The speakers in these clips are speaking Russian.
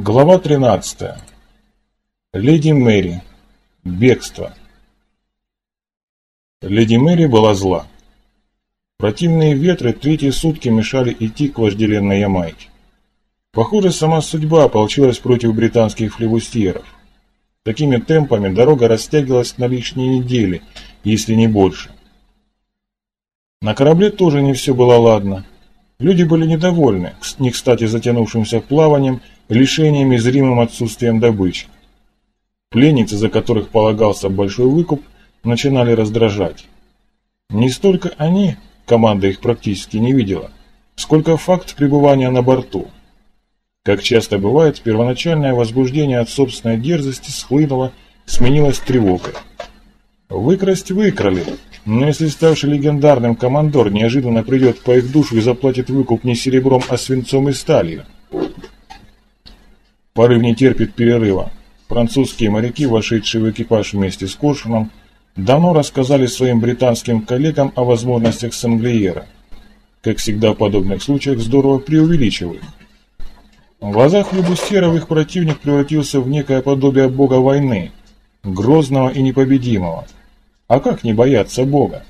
Глава 13. Леди Мэри. Бегство. Леди Мэри была зла. Противные ветры третьи сутки мешали идти к вожделенной Ямайке. Похоже, сама судьба ополчилась против британских флебустьеров. Такими темпами дорога растягивалась на лишние недели, если не больше. На корабле тоже не все было ладно. Люди были недовольны, не кстати затянувшимся плаванием, лишениями и зримым отсутствием добычи. Пленницы, за которых полагался большой выкуп, начинали раздражать. Не столько они, команда их практически не видела, сколько факт пребывания на борту. Как часто бывает, первоначальное возбуждение от собственной дерзости схлынуло, сменилось тревогой. Выкрасть выкрали, но если ставший легендарным командор неожиданно придет по их душу и заплатит выкуп не серебром, а свинцом и сталью. Порыв не терпит перерыва. Французские моряки, вошедшие в экипаж вместе с Коршуном, давно рассказали своим британским коллегам о возможностях Санглиера. Как всегда в подобных случаях, здорово преувеличивают. В глазах Любустьеров их противник превратился в некое подобие бога войны, грозного и непобедимого. А как не бояться Бога?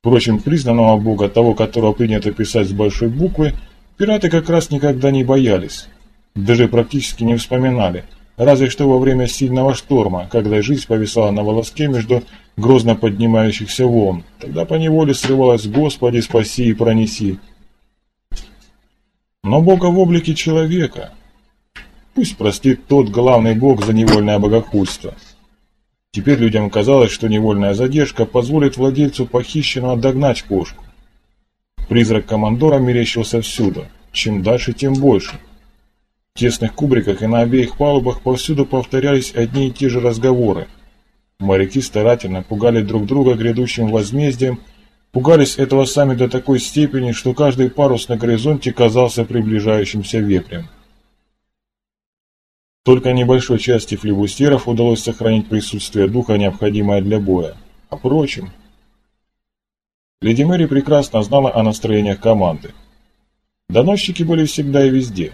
Впрочем, признанного Бога, того, которого принято писать с большой буквы, пираты как раз никогда не боялись. Даже практически не вспоминали, разве что во время сильного шторма, когда жизнь повисала на волоске между грозно поднимающихся волн. Тогда поневоле срывалась «Господи, спаси и пронеси». Но Бога в облике человека. Пусть простит тот главный Бог за невольное богохульство. Теперь людям казалось, что невольная задержка позволит владельцу похищенного догнать кошку. Призрак командора мерещился всюду. Чем дальше, тем больше. В тесных кубриках и на обеих палубах повсюду повторялись одни и те же разговоры. Моряки старательно пугали друг друга грядущим возмездием, пугались этого сами до такой степени, что каждый парус на горизонте казался приближающимся вепрем. Только небольшой части флебустеров удалось сохранить присутствие духа, необходимое для боя. А впрочем... Леди Мэри прекрасно знала о настроениях команды. Доносчики были всегда и везде.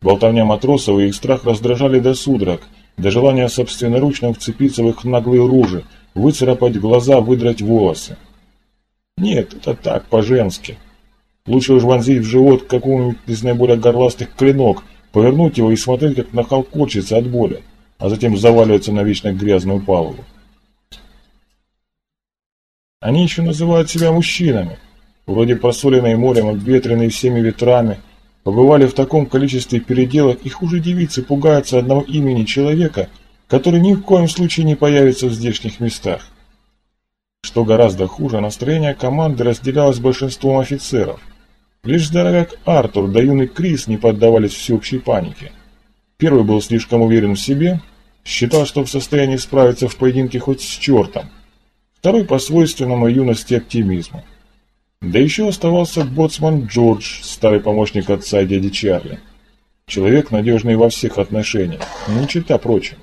Болтовня матросов и их страх раздражали до судорог, до желания собственноручно вцепиться в их наглые ружи, выцарапать глаза, выдрать волосы. Нет, это так, по-женски. Лучше уж вонзить в живот какому-нибудь из наиболее горластых клинок – повернуть его и смотреть, как нахал корчится от боли, а затем заваливается на вечно грязную палубу. Они еще называют себя мужчинами, вроде просоленные морем, обветренные всеми ветрами, побывали в таком количестве переделок, и хуже девицы пугаются одного имени человека, который ни в коем случае не появится в здешних местах. Что гораздо хуже, настроение команды разделялось большинством офицеров – Лишь здоровяк Артур да юный Крис не поддавались всеобщей панике. Первый был слишком уверен в себе, считал, что в состоянии справиться в поединке хоть с чертом. Второй по свойственному юности оптимизму. Да еще оставался боцман Джордж, старый помощник отца и дяди Чарли. Человек, надежный во всех отношениях, не чита прочим.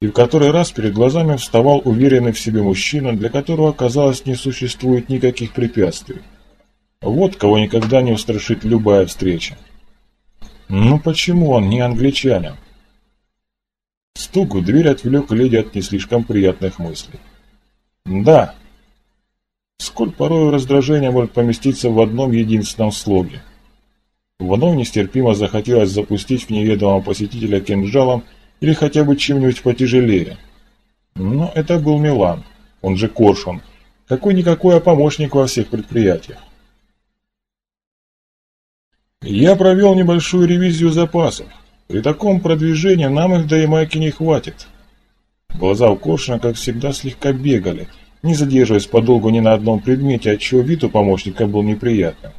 И в который раз перед глазами вставал уверенный в себе мужчина, для которого, казалось, не существует никаких препятствий. Вот кого никогда не устрашит любая встреча. Ну почему он не англичанин? Стук в дверь отвлек леди от не слишком приятных мыслей. Да. Сколь порой раздражение может поместиться в одном единственном слоге. Вновь нестерпимо захотелось запустить в неведомого посетителя кинжалом или хотя бы чем-нибудь потяжелее. Но это был Милан, он же Коршун, какой-никакой, а помощник во всех предприятиях. Я провел небольшую ревизию запасов. При таком продвижении нам их до Ямайки не хватит. Глаза у Коршуна, как всегда, слегка бегали, не задерживаясь подолгу ни на одном предмете, отчего вид у помощника был неприятным.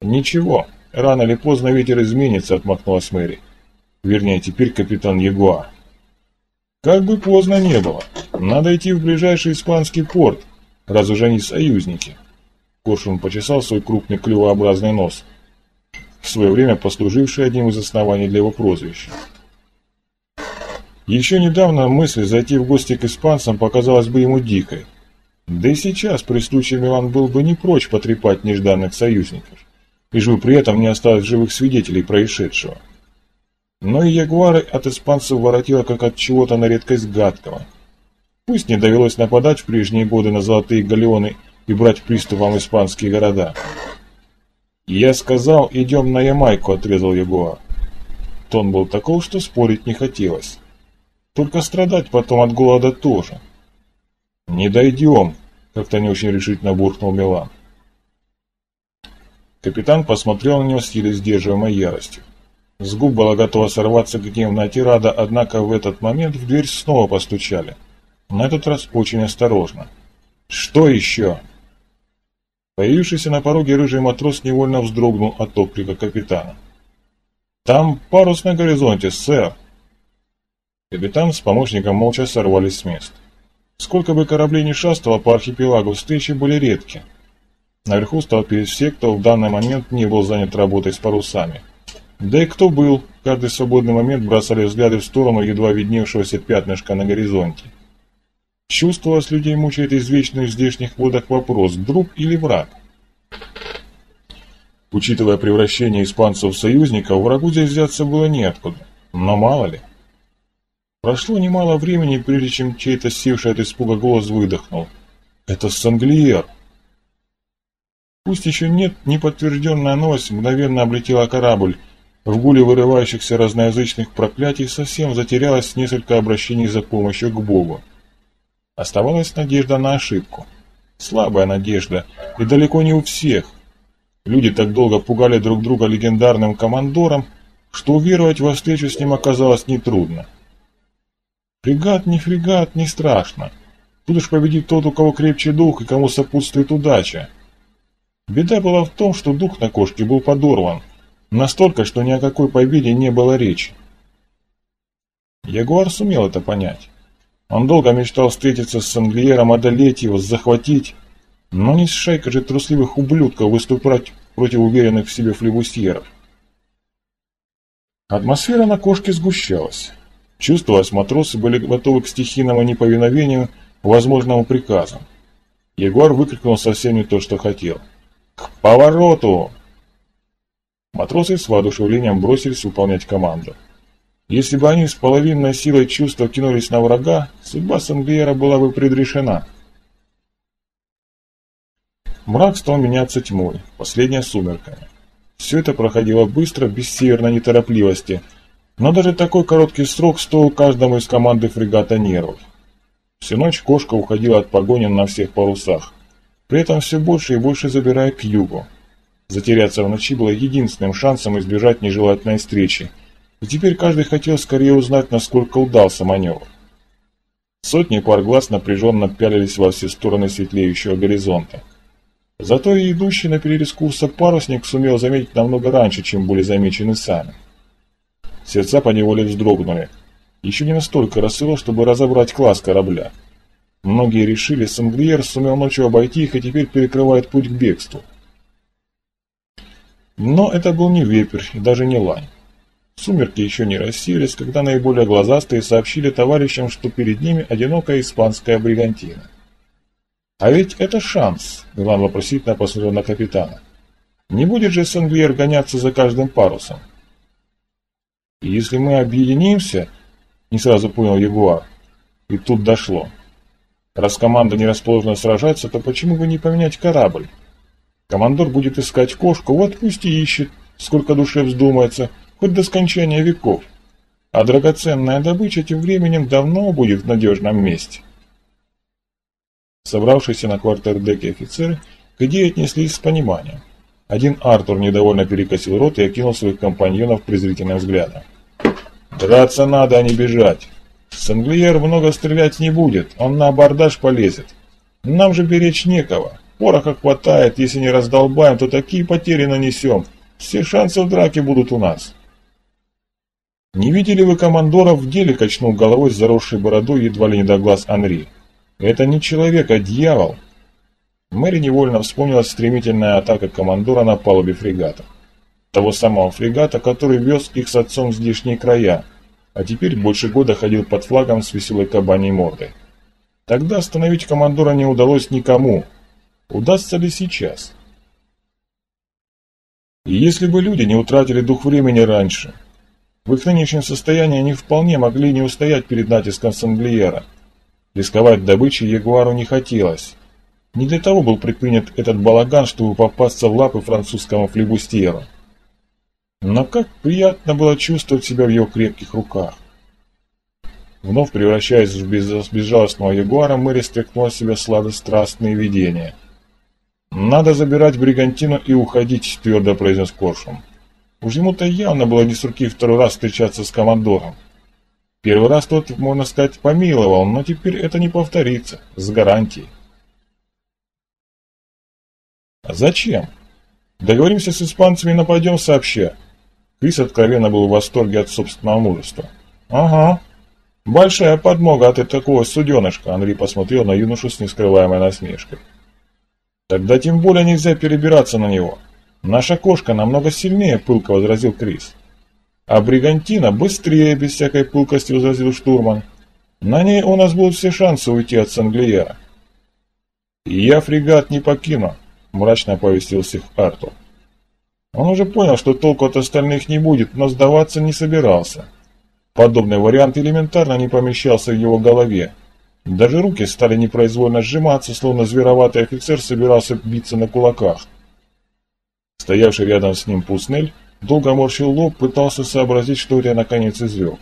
«Ничего, рано или поздно ветер изменится», — отмахнулась Мэри. Вернее, теперь капитан Ягуар. «Как бы поздно не было, надо идти в ближайший испанский порт, раз уже они союзники». Коршун почесал свой крупный клювообразный нос — в свое время послуживший одним из оснований для его прозвища. Еще недавно мысль зайти в гости к испанцам показалась бы ему дикой. Да и сейчас при случае Милан был бы не прочь потрепать нежданных союзников. лишь бы при этом не осталось живых свидетелей происшедшего. Но и ягуары от испанцев воротило как от чего-то на редкость гадкого. Пусть не довелось нападать в прежние годы на золотые галеоны и брать приступом испанские города. «Я сказал, идем на Ямайку», — отрезал Ягуар. Тон был таков, что спорить не хотелось. Только страдать потом от голода тоже. «Не дойдем», — как-то не очень решительно буркнул Милан. Капитан посмотрел на него с еле сдерживаемой яростью. С губ была готова сорваться гневная тирада, однако в этот момент в дверь снова постучали. На этот раз очень осторожно. «Что еще?» Появившийся на пороге рыжий матрос невольно вздрогнул от окрика капитана. «Там парус на горизонте, сэр!» Капитан с помощником молча сорвались с места. Сколько бы кораблей ни шастало по архипелагу, встречи были редки. Наверху столпились все, кто в данный момент не был занят работой с парусами. Да и кто был, каждый свободный момент бросали взгляды в сторону едва видневшегося пятнышка на горизонте. Чувствовалось, людей мучает извечный в здешних водах вопрос, друг или враг. Учитывая превращение испанцев в союзников, врагу здесь взяться было неоткуда. Но мало ли. Прошло немало времени, прежде чем чей-то севший от испуга голос выдохнул. «Это Санглиер!» Пусть еще нет, неподтвержденная новость мгновенно облетела корабль. В гуле вырывающихся разноязычных проклятий совсем затерялось несколько обращений за помощью к Богу. Оставалась надежда на ошибку. Слабая надежда, и далеко не у всех. Люди так долго пугали друг друга легендарным командором, что уверовать во встречу с ним оказалось нетрудно. Фрегат, не фрегат, не страшно. Тут уж победит тот, у кого крепче дух и кому сопутствует удача. Беда была в том, что дух на кошке был подорван. Настолько, что ни о какой победе не было речи. Ягуар сумел это понять. Он долго мечтал встретиться с Санглиером, одолеть его, захватить, но не с шайкой же трусливых ублюдков выступать против уверенных в себе флебусьеров. Атмосфера на кошке сгущалась. Чувствовалось, матросы были готовы к стихийному неповиновению, возможному приказам. Егор выкрикнул совсем не то, что хотел. «К повороту!» Матросы с воодушевлением бросились выполнять команду. Если бы они с половинной силой чувства кинулись на врага, судьба Санглиера была бы предрешена. Мрак стал меняться тьмой, последняя сумерками. Все это проходило быстро, без северной неторопливости – но даже такой короткий срок стоил каждому из команды фрегата нервов. Всю ночь кошка уходила от погони на всех парусах, при этом все больше и больше забирая к югу. Затеряться в ночи было единственным шансом избежать нежелательной встречи, и теперь каждый хотел скорее узнать, насколько удался маневр. Сотни пар глаз напряженно пялились во все стороны светлеющего горизонта. Зато и идущий на перерез курса парусник сумел заметить намного раньше, чем были замечены сами. Сердца поневоле вздрогнули. Еще не настолько рассыло, чтобы разобрать класс корабля. Многие решили, Санглиер сумел ночью обойти их и теперь перекрывает путь к бегству. Но это был не вепрь и даже не лань. Сумерки еще не рассеялись, когда наиболее глазастые сообщили товарищам, что перед ними одинокая испанская бригантина. «А ведь это шанс», — Иван вопросительно посмотрел на капитана. «Не будет же Санглиер гоняться за каждым парусом?» Если мы объединимся, не сразу понял Ягуар. И тут дошло. Раз команда не расположена сражаться, то почему бы не поменять корабль? Командор будет искать кошку, вот пусть и ищет, сколько душе вздумается, хоть до скончания веков. А драгоценная добыча тем временем давно будет в надежном месте. Собравшиеся на квартердеке офицеры к идее отнеслись с пониманием. Один Артур недовольно перекосил рот и окинул своих компаньонов презрительным взглядом. «Драться надо, а не бежать. Санглиер много стрелять не будет, он на абордаж полезет. Нам же беречь некого. Пороха хватает, если не раздолбаем, то такие потери нанесем. Все шансы в драке будут у нас». «Не видели вы командора в деле?» – качнул головой с заросшей бородой едва ли не до глаз Анри. «Это не человек, а дьявол!» Мэри невольно вспомнила стремительная атака командора на палубе фрегата. Того самого фрегата, который вез их с отцом в здешние края, а теперь больше года ходил под флагом с веселой кабаней мордой. Тогда остановить командора не удалось никому. Удастся ли сейчас? И если бы люди не утратили дух времени раньше, в их нынешнем состоянии они вполне могли не устоять перед натиском Санглиера. Рисковать добычей Ягуару не хотелось. Не для того был предпринят этот балаган, чтобы попасться в лапы французскому флебустьеру. Но как приятно было чувствовать себя в его крепких руках. Вновь превращаясь в безжалостного ягуара, Мэри стряхнула себе сладострастные видения. «Надо забирать бригантину и уходить», — твердо произнес Коршун. Уж ему-то явно было не с руки второй раз встречаться с командором. Первый раз тот, можно сказать, помиловал, но теперь это не повторится, с гарантией. Зачем? Договоримся с испанцами и нападем сообща. Крис откровенно был в восторге от собственного мужества. Ага. Большая подмога от такого суденышка, Андрей посмотрел на юношу с нескрываемой насмешкой. Тогда тем более нельзя перебираться на него. «Наша кошка намного сильнее», — пылко возразил Крис. «А Бригантина быстрее, без всякой пылкости», — возразил штурман. «На ней у нас будут все шансы уйти от Санглиера». «Я фрегат не покину», — мрачно оповестил всех Артур. Он уже понял, что толку от остальных не будет, но сдаваться не собирался. Подобный вариант элементарно не помещался в его голове. Даже руки стали непроизвольно сжиматься, словно звероватый офицер собирался биться на кулаках. Стоявший рядом с ним Пуснель долго морщил лоб, пытался сообразить, что я наконец извел.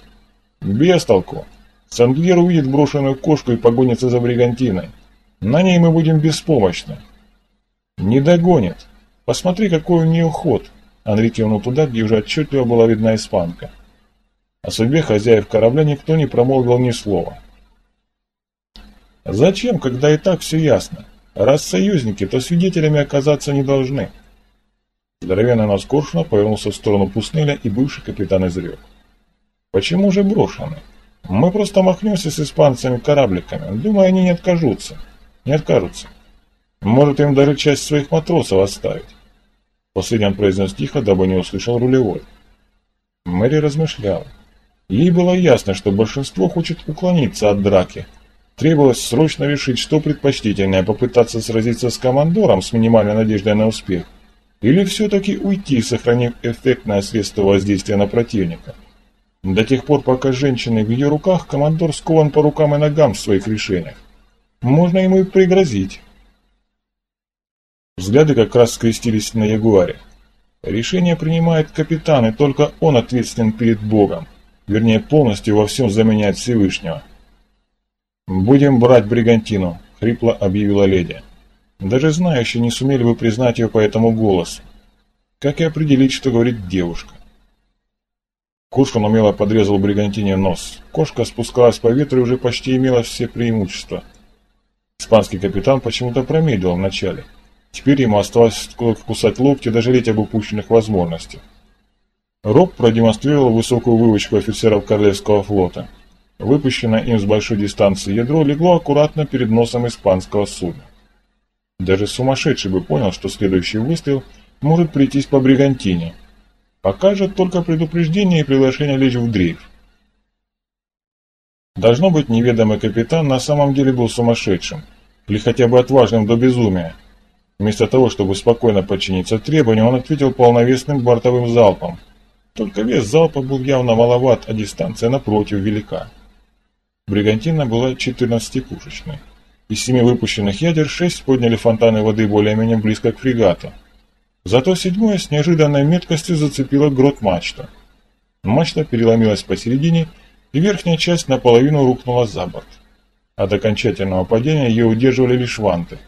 Без толку. Санглер увидит брошенную кошку и погонится за бригантиной. На ней мы будем беспомощны. Не догонит. Посмотри, какой у нее ход. Анри кивнул туда, где уже отчетливо была видна испанка. О судьбе хозяев корабля никто не промолвил ни слова. Зачем, когда и так все ясно? Раз союзники, то свидетелями оказаться не должны. Здоровенный нос Коршуна повернулся в сторону Пуснеля, и бывший капитан изрек. «Почему же брошены? Мы просто махнемся с испанцами-корабликами. Думаю, они не откажутся. Не откажутся. Может, им даже часть своих матросов оставить». Последний он произнес тихо, дабы не услышал рулевой. Мэри размышляла. Ей было ясно, что большинство хочет уклониться от драки. Требовалось срочно решить, что предпочтительнее, попытаться сразиться с командором с минимальной надеждой на успех, или все-таки уйти, сохранив эффектное средство воздействия на противника. До тех пор, пока женщины в ее руках, командор скован по рукам и ногам в своих решениях. Можно ему и пригрозить. Взгляды как раз скрестились на Ягуаре. Решение принимает капитан, и только он ответственен перед Богом. Вернее, полностью во всем заменяет Всевышнего. «Будем брать бригантину», — хрипло объявила леди. Даже знающие не сумели бы признать ее по этому голосу. Как и определить, что говорит девушка? Кошка умело подрезал бригантине нос. Кошка спускалась по ветру и уже почти имела все преимущества. Испанский капитан почему-то промедлил вначале. Теперь ему осталось кусать локти, даже жалеть об упущенных возможностях. Роб продемонстрировал высокую вывочку офицеров Королевского флота. Выпущенное им с большой дистанции ядро легло аккуратно перед носом испанского судна. Даже сумасшедший бы понял, что следующий выстрел может прийтись по бригантине. Пока же только предупреждение и приглашение лечь в дрейф. Должно быть, неведомый капитан на самом деле был сумасшедшим, или хотя бы отважным до безумия. Вместо того, чтобы спокойно подчиниться требованию, он ответил полновесным бортовым залпом. Только вес залпа был явно маловат, а дистанция напротив велика. Бригантина была 14-пушечной. Из семи выпущенных ядер шесть подняли фонтаны воды более-менее близко к фрегату. Зато седьмое с неожиданной меткостью зацепило грот мачту. Мачта переломилась посередине, и верхняя часть наполовину рухнула за борт. От окончательного падения ее удерживали лишь ванты.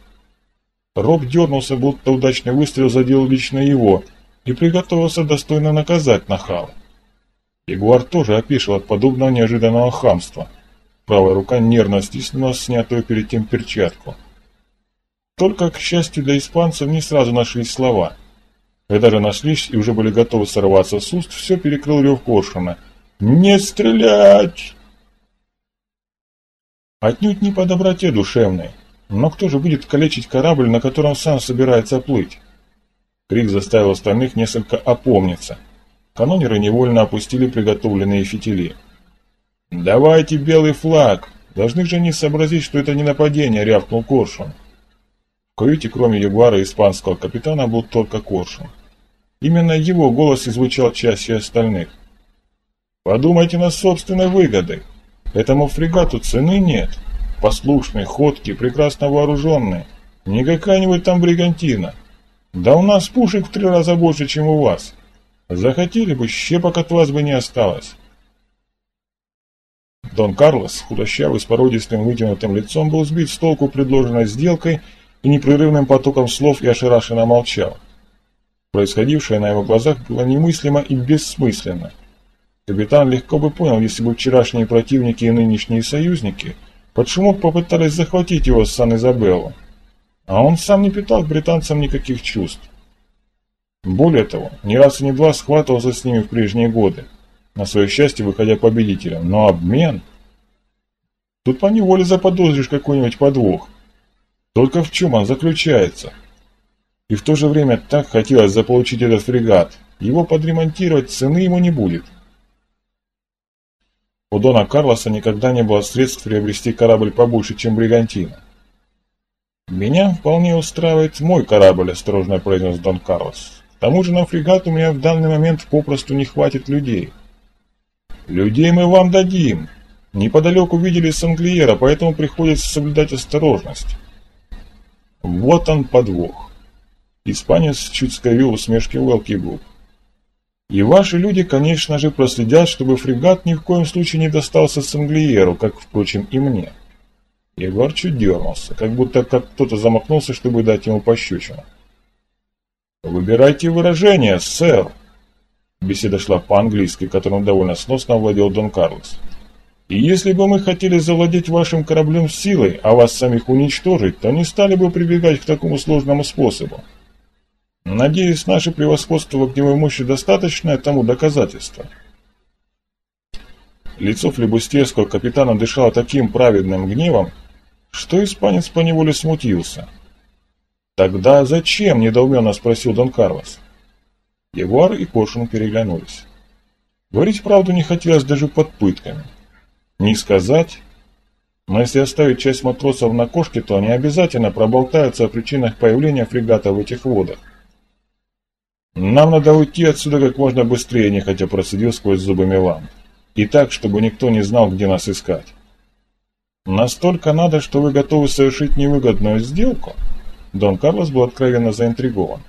Роб дернулся, будто удачный выстрел задел лично его, и приготовился достойно наказать нахала. Ягуар тоже опешил от подобного неожиданного хамства – Правая рука нервно стиснула снятую перед тем перчатку. Только, к счастью для испанцев, не сразу нашлись слова. Когда же нашлись и уже были готовы сорваться с уст, все перекрыл рев Коршуна. «Не стрелять!» Отнюдь не по доброте душевной. Но кто же будет калечить корабль, на котором сам собирается плыть? Крик заставил остальных несколько опомниться. Канонеры невольно опустили приготовленные фитили. «Давайте белый флаг! Должны же они сообразить, что это не нападение!» — рявкнул Коршун. В каюте, кроме Ягуара и испанского капитана, был только Коршун. Именно его голос и звучал чаще остальных. «Подумайте над собственной выгодой. Этому фрегату цены нет. Послушные, ходкие, прекрасно вооруженные. Не какая-нибудь там бригантина. Да у нас пушек в три раза больше, чем у вас. Захотели бы, щепок от вас бы не осталось». Дон Карлос, худощавый с породистым вытянутым лицом, был сбит с толку предложенной сделкой и непрерывным потоком слов и ошарашенно молчал. Происходившее на его глазах было немыслимо и бессмысленно. Капитан легко бы понял, если бы вчерашние противники и нынешние союзники шумок попытались захватить его с Сан-Изабелло. А он сам не питал к британцам никаких чувств. Более того, ни раз и ни два схватывался с ними в прежние годы, на свое счастье выходя победителем. Но обмен... Тут поневоле заподозришь какой-нибудь подвох. Только в чем он заключается? И в то же время так хотелось заполучить этот фрегат. Его подремонтировать цены ему не будет. У Дона Карлоса никогда не было средств приобрести корабль побольше, чем Бригантина. «Меня вполне устраивает мой корабль», – осторожно произнес Дон Карлос. «К тому же на фрегат у меня в данный момент попросту не хватит людей». «Людей мы вам дадим. Неподалеку видели Санглиера, поэтому приходится соблюдать осторожность». Вот он подвох. Испанец чуть скривил усмешки Уэлки губ. И ваши люди, конечно же, проследят, чтобы фрегат ни в коем случае не достался Санглиеру, как, впрочем, и мне. Егор чуть дернулся, как будто как кто-то замахнулся, чтобы дать ему пощечину. «Выбирайте выражение, сэр!» Беседа шла по-английски, которым довольно сносно владел Дон Карлос. «И если бы мы хотели завладеть вашим кораблем силой, а вас самих уничтожить, то не стали бы прибегать к такому сложному способу. Надеюсь, наше превосходство в огневой мощи достаточное тому доказательство. Лицо флебустерского капитана дышало таким праведным гневом, что испанец поневоле смутился. «Тогда зачем?» – недоуменно спросил Дон Карлос. Ягуар и Коршун переглянулись. Говорить правду не хотелось даже под пытками. Не сказать, но если оставить часть матросов на кошке, то они обязательно проболтаются о причинах появления фрегата в этих водах. «Нам надо уйти отсюда как можно быстрее», – нехотя процедил сквозь зубы Милан. «И так, чтобы никто не знал, где нас искать». «Настолько надо, что вы готовы совершить невыгодную сделку?» Дон Карлос был откровенно заинтригован.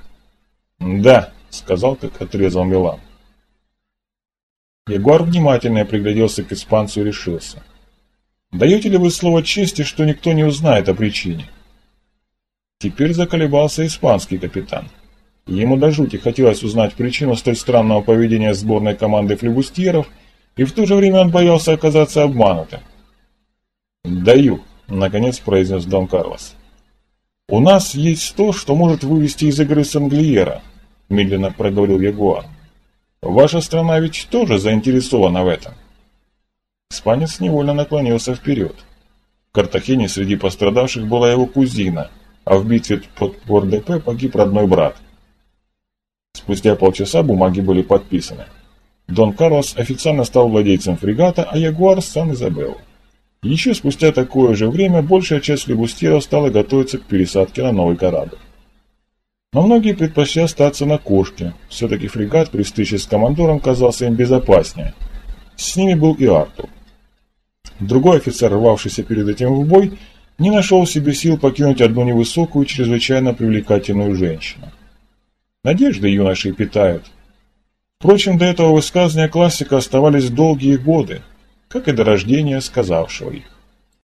«Да», – сказал, как отрезал Милан. Ягуар внимательно пригляделся к испанцу и решился. «Даете ли вы слово чести, что никто не узнает о причине?» Теперь заколебался испанский капитан. Ему до жути хотелось узнать причину столь странного поведения сборной команды флебустьеров, и в то же время он боялся оказаться обманутым. «Даю», — наконец произнес Дон Карлос. «У нас есть то, что может вывести из игры Санглиера», — медленно проговорил Ягуар. «Ваша страна ведь тоже заинтересована в этом». Испанец невольно наклонился вперед. В Картахене среди пострадавших была его кузина, а в битве под Пор-ДП погиб родной брат — Спустя полчаса бумаги были подписаны. Дон Карлос официально стал владельцем фрегата, а Ягуар – Сан-Изабелл. Еще спустя такое же время большая часть флебустеров стала готовиться к пересадке на новый корабль. Но многие предпочли остаться на кошке. Все-таки фрегат при встрече с командором казался им безопаснее. С ними был и Артур. Другой офицер, рвавшийся перед этим в бой, не нашел в себе сил покинуть одну невысокую, чрезвычайно привлекательную женщину. Надежды юноши питают. Впрочем, до этого высказывания классика оставались долгие годы, как и до рождения сказавшего их.